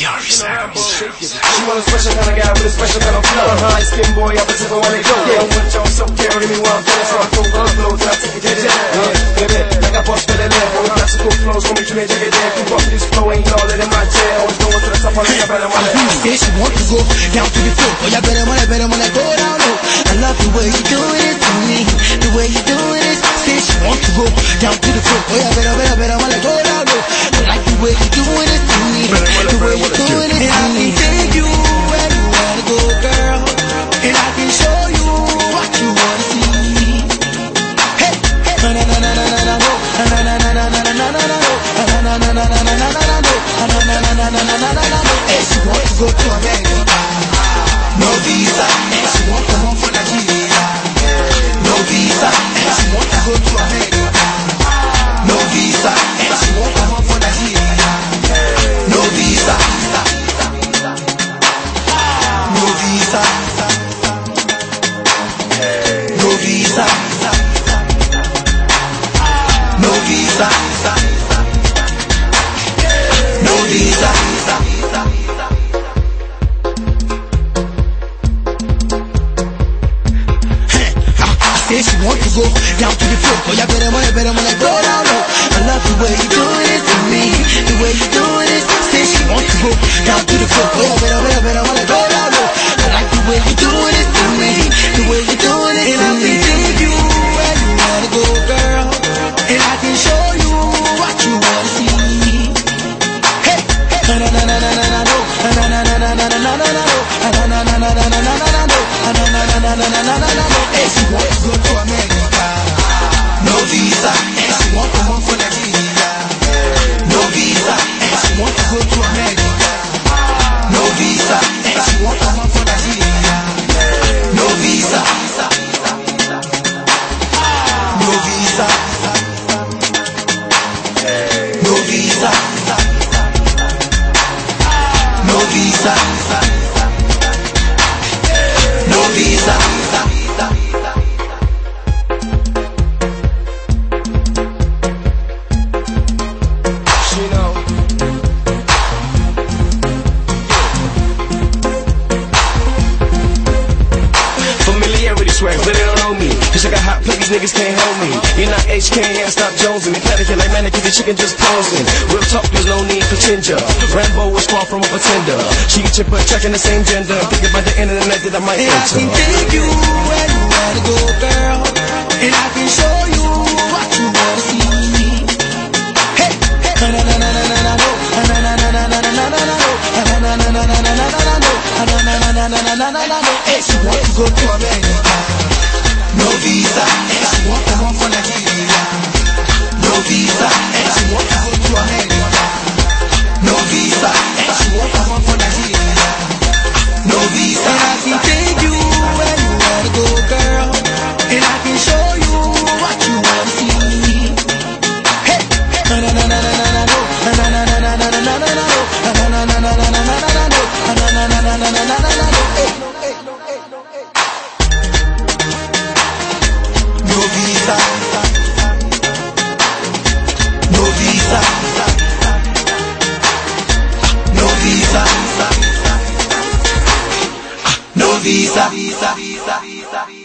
She want a special kind of guy with a special kind of flow. Uh-huh. Light skin boy, I bet when they go. Yeah, I'm with y'all, so carry me while I'm feeling so I throw gun blows and I take it to the baby, like I bust the left. With classical flows, we tune in, check it there. Keep up this flow, ain't all that in my chair. Always going to the top, I'm like, I better want it. Yeah, she want to go down to the floor. Oh, yeah, better wanna, better wanna go down low. I love the way you doing it to me, the way you doing it. Say she want to go down to the floor. Oh, yeah, better, na na na na na na na na na. Hey, she want to go to Oh, want to go down to the floor. Oh, yeah, better money, better money, go down low. I love the way you doing it to me, the way you doing it. Say she want to go down to the floor. Oh, yeah, better, better, better money, go down low. I like the way you doing it to me, the way you to me. And I can take you where you wanna go, girl, and I can show swag, but they don't know me. Cause I got hot play, these niggas can't hold me. You're not HK, can't stop jonesing. Me pedicure like manicure, the chicken just posing. Real talk, there's no need for ginger. Rambo was far from a pretender. She get your butt checking the same gender. Thinking about the end of the night that I might And I can take you na na na na na na. Hey, she want to go to America, no visa. Hey, she want to come for Nigeria, no visa. Hey, she want to go to America, no visa. Hey, she want to come for Nigeria, no visa. And I can take you where you wanna go, girl, and I can show you what you wanna see. Hey, na na na na na. visa.